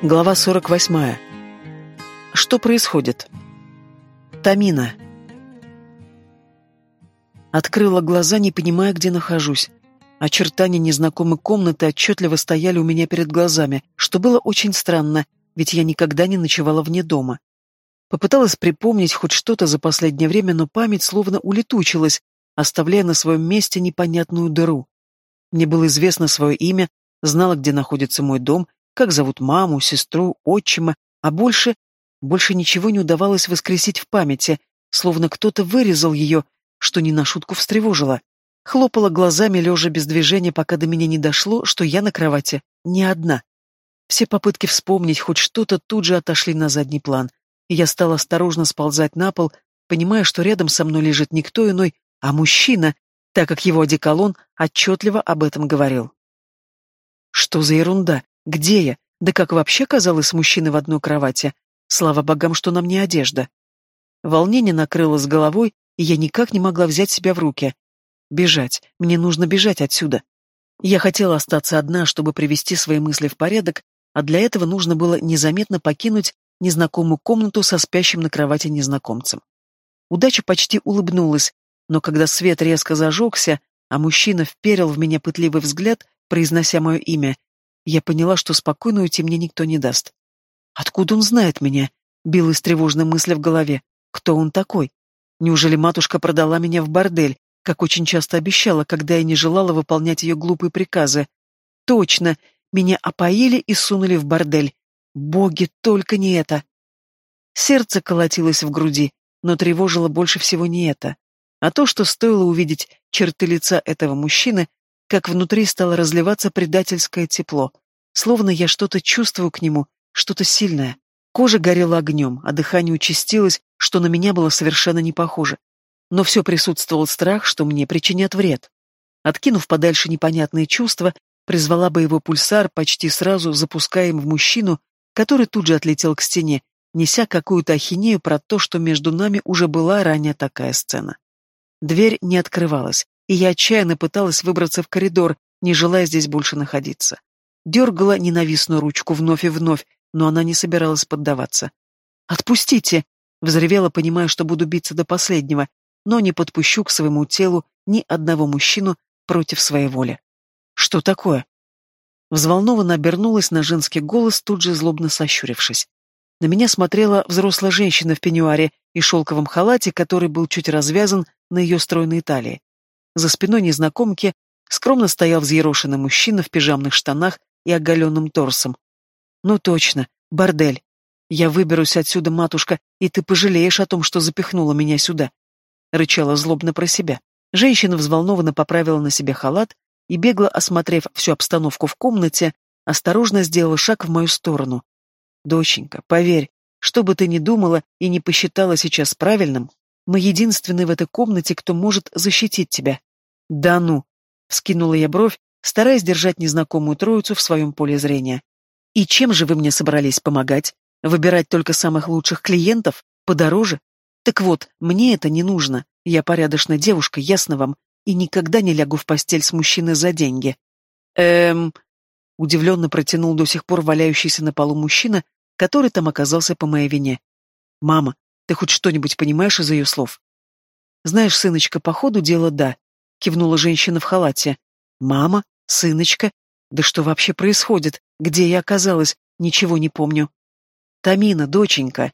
Глава 48. Что происходит? Тамина. Открыла глаза, не понимая, где нахожусь. Очертания незнакомой комнаты отчетливо стояли у меня перед глазами, что было очень странно, ведь я никогда не ночевала вне дома. Попыталась припомнить хоть что-то за последнее время, но память словно улетучилась, оставляя на своем месте непонятную дыру. Мне было известно свое имя, знала, где находится мой дом, как зовут маму, сестру, отчима, а больше... Больше ничего не удавалось воскресить в памяти, словно кто-то вырезал ее, что не на шутку встревожило. Хлопала глазами, лежа без движения, пока до меня не дошло, что я на кровати не одна. Все попытки вспомнить хоть что-то тут же отошли на задний план, и я стала осторожно сползать на пол, понимая, что рядом со мной лежит никто иной, а мужчина, так как его одеколон отчетливо об этом говорил. Что за ерунда? Где я? Да как вообще казалось с мужчиной в одной кровати? Слава богам, что на мне одежда. Волнение накрыло с головой, и я никак не могла взять себя в руки. Бежать. Мне нужно бежать отсюда. Я хотела остаться одна, чтобы привести свои мысли в порядок, а для этого нужно было незаметно покинуть незнакомую комнату со спящим на кровати незнакомцем. Удача почти улыбнулась, но когда свет резко зажегся, а мужчина вперил в меня пытливый взгляд, произнося мое имя, я поняла, что спокойно уйти мне никто не даст. Откуда он знает меня? Билась тревожная мысль в голове. Кто он такой? Неужели матушка продала меня в бордель, как очень часто обещала, когда я не желала выполнять ее глупые приказы? Точно, меня опоили и сунули в бордель. Боги, только не это. Сердце колотилось в груди, но тревожило больше всего не это, а то, что стоило увидеть черты лица этого мужчины, как внутри стало разливаться предательское тепло, словно я что-то чувствую к нему, что-то сильное. Кожа горела огнем, а дыхание участилось, что на меня было совершенно не похоже. Но все присутствовал страх, что мне причинят вред. Откинув подальше непонятные чувства, призвала боевой пульсар, почти сразу запуская им в мужчину, который тут же отлетел к стене, неся какую-то ахинею про то, что между нами уже была ранее такая сцена. Дверь не открывалась, и я отчаянно пыталась выбраться в коридор, не желая здесь больше находиться. Дергала ненавистную ручку вновь и вновь, но она не собиралась поддаваться. «Отпустите!» — взревела, понимая, что буду биться до последнего, но не подпущу к своему телу ни одного мужчину против своей воли. «Что такое?» Взволнованно обернулась на женский голос, тут же злобно сощурившись. На меня смотрела взрослая женщина в пеньюаре и шелковом халате, который был чуть развязан на ее стройной талии. За спиной незнакомки скромно стоял взъерошенный мужчина в пижамных штанах и оголенным торсом. Ну точно, бордель. Я выберусь отсюда, матушка, и ты пожалеешь о том, что запихнула меня сюда. Рычала злобно про себя. Женщина взволнованно поправила на себе халат и, бегло осмотрев всю обстановку в комнате, осторожно сделала шаг в мою сторону. Доченька, поверь, что бы ты ни думала и не посчитала сейчас правильным, мы единственные в этой комнате, кто может защитить тебя. Да ну! Скинула я бровь, стараясь держать незнакомую троицу в своем поле зрения. И чем же вы мне собрались помогать? Выбирать только самых лучших клиентов? Подороже? Так вот, мне это не нужно. Я порядочная девушка, ясно вам, и никогда не лягу в постель с мужчиной за деньги. Эм... Удивленно протянул до сих пор валяющийся на полу мужчина, который там оказался по моей вине. «Мама, ты хоть что-нибудь понимаешь из ее слов?» «Знаешь, сыночка, по ходу дела да», — кивнула женщина в халате. «Мама? Сыночка? Да что вообще происходит? Где я оказалась? Ничего не помню». «Тамина, доченька».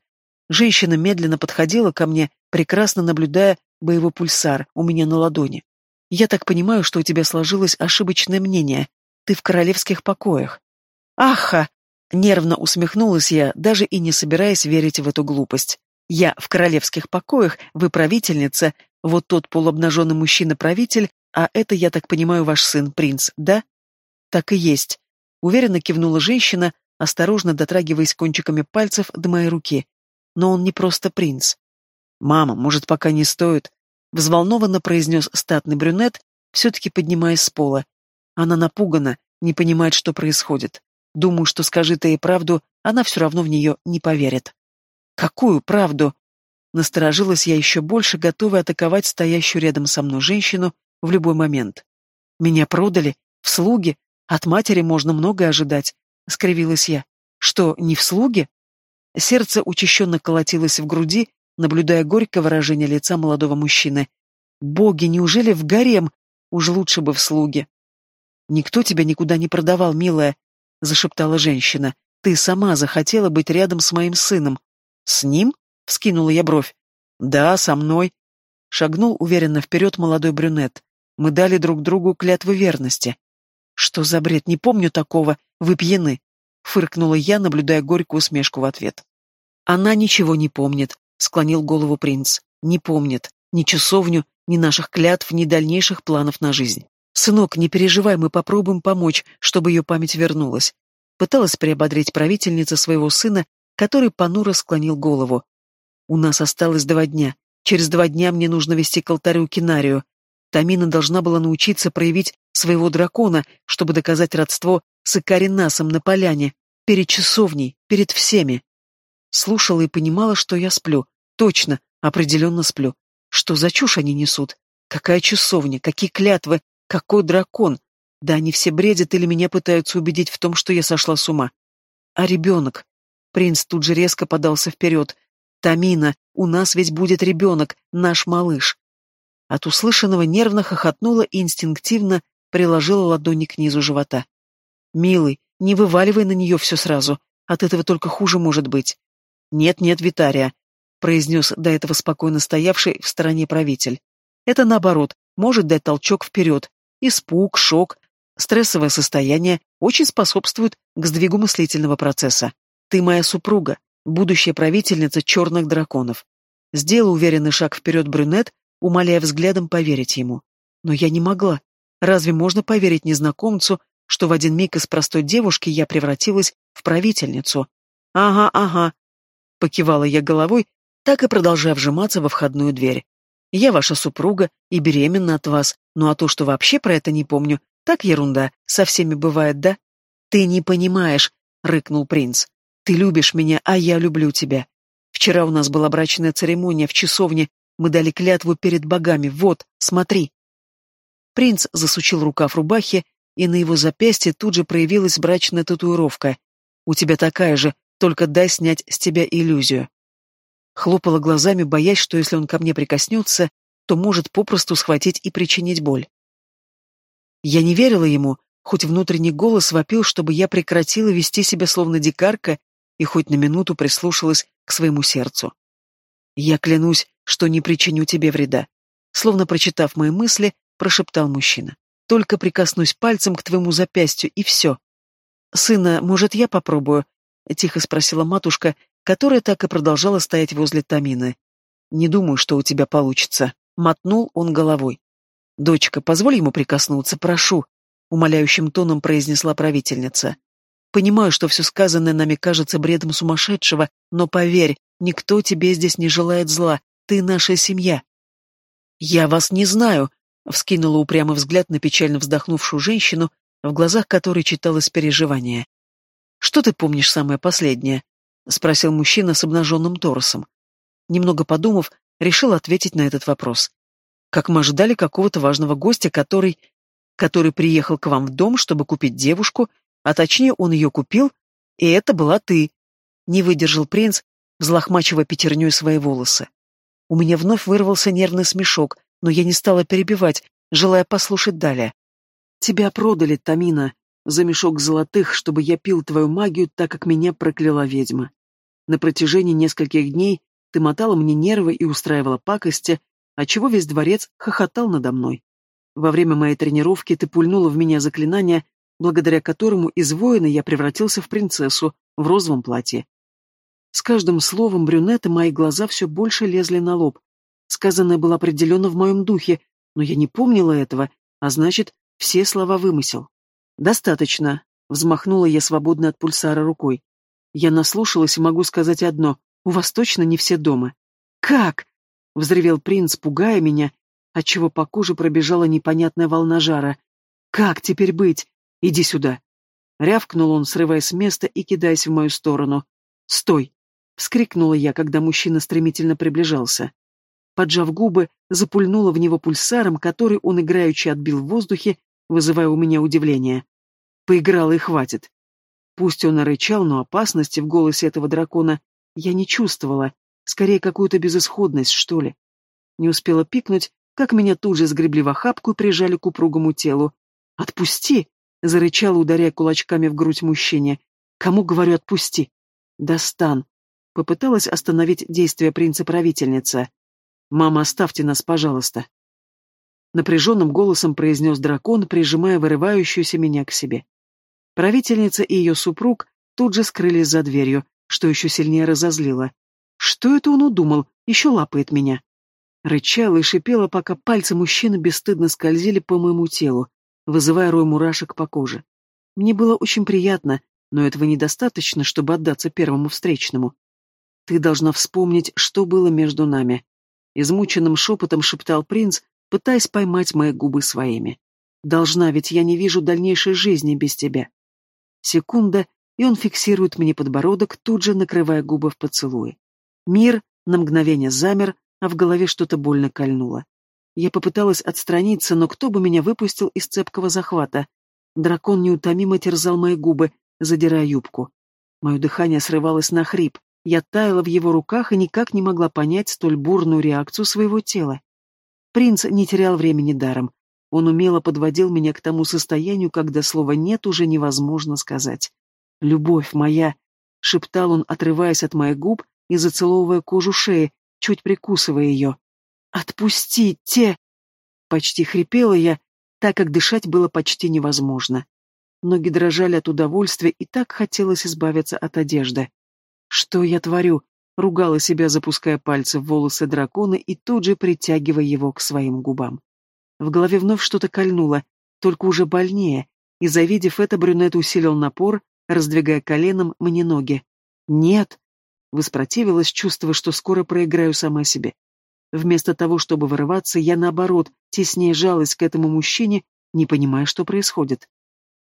Женщина медленно подходила ко мне, прекрасно наблюдая боевой пульсар у меня на ладони. «Я так понимаю, что у тебя сложилось ошибочное мнение. Ты в королевских покоях». «Аха!» — нервно усмехнулась я, даже и не собираясь верить в эту глупость. Я в королевских покоях, вы правительница, вот тот полуобнаженный мужчина-правитель, а это, я так понимаю, ваш сын, принц, да? Так и есть. Уверенно кивнула женщина, осторожно дотрагиваясь кончиками пальцев до моей руки. Но он не просто принц. «Мама, может, пока не стоит?» Взволнованно произнес статный брюнет, все-таки поднимаясь с пола. Она напугана, не понимает, что происходит. Думаю, что скажи ты ей правду, она все равно в нее не поверит. Какую правду? Насторожилась я еще больше, готовая атаковать стоящую рядом со мной женщину в любой момент. Меня продали? В слуги? От матери можно многое ожидать. Скривилась я. Что, не в слуге? Сердце учащенно колотилось в груди, наблюдая горькое выражение лица молодого мужчины. Боги, неужели в гарем? Уж лучше бы в слуге. Никто тебя никуда не продавал, милая, зашептала женщина. Ты сама захотела быть рядом с моим сыном. С ним? Вскинула я бровь. Да, со мной. Шагнул уверенно вперед молодой брюнет. Мы дали друг другу клятву верности. Что за бред? Не помню такого. Вы пьяны. Фыркнула я, наблюдая горькую усмешку в ответ. Она ничего не помнит, склонил голову принц. Не помнит. Ни часовню, ни наших клятв, ни дальнейших планов на жизнь. Сынок, не переживай, мы попробуем помочь, чтобы ее память вернулась. Пыталась приободрить правительница своего сына, который понуро склонил голову. У нас осталось два дня. Через два дня мне нужно вести к алтарю Кинарию. Тамина должна была научиться проявить своего дракона, чтобы доказать родство с Икаринасом на поляне, перед часовней, перед всеми. Слушала и понимала, что я сплю. Точно, определенно сплю. Что за чушь они несут? Какая часовня, какие клятвы, какой дракон? Да они все бредят или меня пытаются убедить в том, что я сошла с ума. А ребенок? Принц тут же резко подался вперед. «Тамина, у нас ведь будет ребенок, наш малыш». От услышанного нервно хохотнула и инстинктивно приложила ладони к низу живота. «Милый, не вываливай на нее все сразу, от этого только хуже может быть». «Нет-нет, Витария», — произнес до этого спокойно стоявший в стороне правитель. «Это наоборот, может дать толчок вперед. Испуг, шок, стрессовое состояние очень способствуют к сдвигу мыслительного процесса. Ты моя супруга, будущая правительница черных драконов. Сделал уверенный шаг вперед брюнет, умоляя взглядом поверить ему. Но я не могла. Разве можно поверить незнакомцу, что в один миг из простой девушки я превратилась в правительницу. «Ага, ага», — покивала я головой, так и продолжая вжиматься во входную дверь. «Я ваша супруга и беременна от вас, ну а то, что вообще про это не помню, так ерунда, со всеми бывает, да?» «Ты не понимаешь», — рыкнул принц. «Ты любишь меня, а я люблю тебя. Вчера у нас была брачная церемония в часовне, мы дали клятву перед богами, вот, смотри». Принц засучил рукав рубахи, и на его запястье тут же проявилась брачная татуировка. «У тебя такая же, только дай снять с тебя иллюзию». Хлопала глазами, боясь, что если он ко мне прикоснется, то может попросту схватить и причинить боль. Я не верила ему, хоть внутренний голос вопил, чтобы я прекратила вести себя словно дикарка и хоть на минуту прислушалась к своему сердцу. «Я клянусь, что не причиню тебе вреда», словно прочитав мои мысли, прошептал мужчина. Только прикоснусь пальцем к твоему запястью, и все. «Сына, может, я попробую?» — тихо спросила матушка, которая так и продолжала стоять возле Тамины. «Не думаю, что у тебя получится», — мотнул он головой. «Дочка, позволь ему прикоснуться, прошу», — умоляющим тоном произнесла правительница. «Понимаю, что все сказанное нами кажется бредом сумасшедшего, но поверь, никто тебе здесь не желает зла, ты наша семья». «Я вас не знаю», Вскинула упрямый взгляд на печально вздохнувшую женщину, в глазах которой читалось переживание. «Что ты помнишь самое последнее?» — спросил мужчина с обнаженным торсом. Немного подумав, решил ответить на этот вопрос. «Как мы ожидали какого-то важного гостя, который... который приехал к вам в дом, чтобы купить девушку, а точнее он ее купил, и это была ты», — не выдержал принц, взлохмачивая пятерней свои волосы. У меня вновь вырвался нервный смешок, но я не стала перебивать, желая послушать далее. «Тебя продали, Тамина, за мешок золотых, чтобы я пил твою магию, так как меня прокляла ведьма. На протяжении нескольких дней ты мотала мне нервы и устраивала пакости, отчего весь дворец хохотал надо мной. Во время моей тренировки ты пульнула в меня заклинание, благодаря которому из воина я превратился в принцессу в розовом платье. С каждым словом брюнета мои глаза все больше лезли на лоб, Сказанное было определенно в моем духе, но я не помнила этого, а значит, все слова вымысел. «Достаточно», — взмахнула я свободно от пульсара рукой. Я наслушалась и могу сказать одно — у вас точно не все дома. «Как?» — взревел принц, пугая меня, отчего по коже пробежала непонятная волна жара. «Как теперь быть? Иди сюда!» Рявкнул он, срываясь с места и кидаясь в мою сторону. «Стой!» — вскрикнула я, когда мужчина стремительно приближался поджав губы, запульнула в него пульсаром, который он играючи отбил в воздухе, вызывая у меня удивление. Поиграла и хватит. Пусть он рычал, но опасности в голосе этого дракона я не чувствовала, скорее какую-то безысходность, что ли. Не успела пикнуть, как меня тут же сгребли в охапку и прижали к упругому телу. «Отпусти!» — зарычала, ударяя кулачками в грудь мужчине. «Кому, говорю, отпусти?» «Достан!» — попыталась остановить действия принца-правительница. «Мама, оставьте нас, пожалуйста!» Напряженным голосом произнес дракон, прижимая вырывающуюся меня к себе. Правительница и ее супруг тут же скрылись за дверью, что еще сильнее разозлило. Что это он удумал? Еще лапает меня. Рычала и шипела, пока пальцы мужчины бесстыдно скользили по моему телу, вызывая рой мурашек по коже. Мне было очень приятно, но этого недостаточно, чтобы отдаться первому встречному. Ты должна вспомнить, что было между нами. Измученным шепотом шептал принц, пытаясь поймать мои губы своими. Должна, ведь я не вижу дальнейшей жизни без тебя. Секунда, и он фиксирует мне подбородок, тут же накрывая губы в поцелуе. Мир на мгновение замер, а в голове что-то больно кольнуло. Я попыталась отстраниться, но кто бы меня выпустил из цепкого захвата? Дракон неутомимо терзал мои губы, задирая юбку. Мое дыхание срывалось на хрип. Я таяла в его руках и никак не могла понять столь бурную реакцию своего тела. Принц не терял времени даром. Он умело подводил меня к тому состоянию, когда слова «нет» уже невозможно сказать. «Любовь моя!» — шептал он, отрываясь от моих губ и зацеловывая кожу шеи, чуть прикусывая ее. «Отпустите!» Почти хрипела я, так как дышать было почти невозможно. Ноги дрожали от удовольствия, и так хотелось избавиться от одежды. «Что я творю?» — ругала себя, запуская пальцы в волосы дракона и тут же притягивая его к своим губам. В голове вновь что-то кольнуло, только уже больнее, и, завидев это, брюнет усилил напор, раздвигая коленом мне ноги. «Нет!» Воспротивилась, чувствуя, что скоро проиграю сама себе. Вместо того, чтобы вырываться, я, наоборот, теснее жалась к этому мужчине, не понимая, что происходит.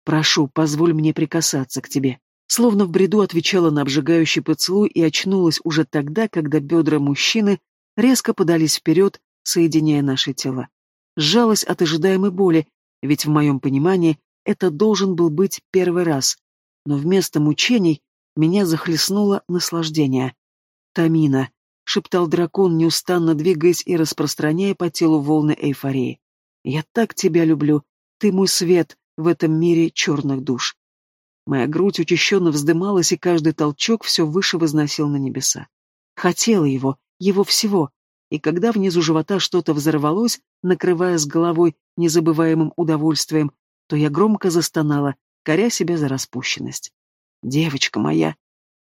«Прошу, позволь мне прикасаться к тебе». Словно в бреду отвечала на обжигающий поцелуй и очнулась уже тогда, когда бедра мужчины резко подались вперед, соединяя наши тела. Сжалась от ожидаемой боли, ведь в моем понимании это должен был быть первый раз. Но вместо мучений меня захлестнуло наслаждение. «Тамина», — шептал дракон, неустанно двигаясь и распространяя по телу волны эйфории. «Я так тебя люблю. Ты мой свет в этом мире черных душ». Моя грудь учащенно вздымалась, и каждый толчок все выше возносил на небеса. Хотела его, его всего, и когда внизу живота что-то взорвалось, накрывая с головой незабываемым удовольствием, то я громко застонала, коря себя за распущенность. «Девочка моя!»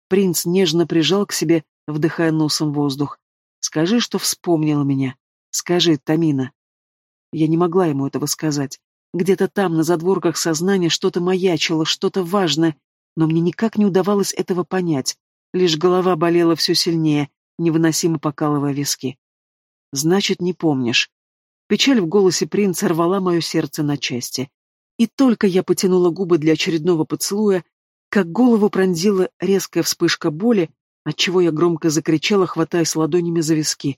Принц нежно прижал к себе, вдыхая носом воздух. «Скажи, что вспомнила меня. Скажи, Тамина». Я не могла ему этого сказать. Где-то там, на задворках сознания, что-то маячило, что-то важное, но мне никак не удавалось этого понять. Лишь голова болела все сильнее, невыносимо покалывая виски. «Значит, не помнишь». Печаль в голосе принца рвала мое сердце на части. И только я потянула губы для очередного поцелуя, как голову пронзила резкая вспышка боли, отчего я громко закричала, хватаясь ладонями за виски.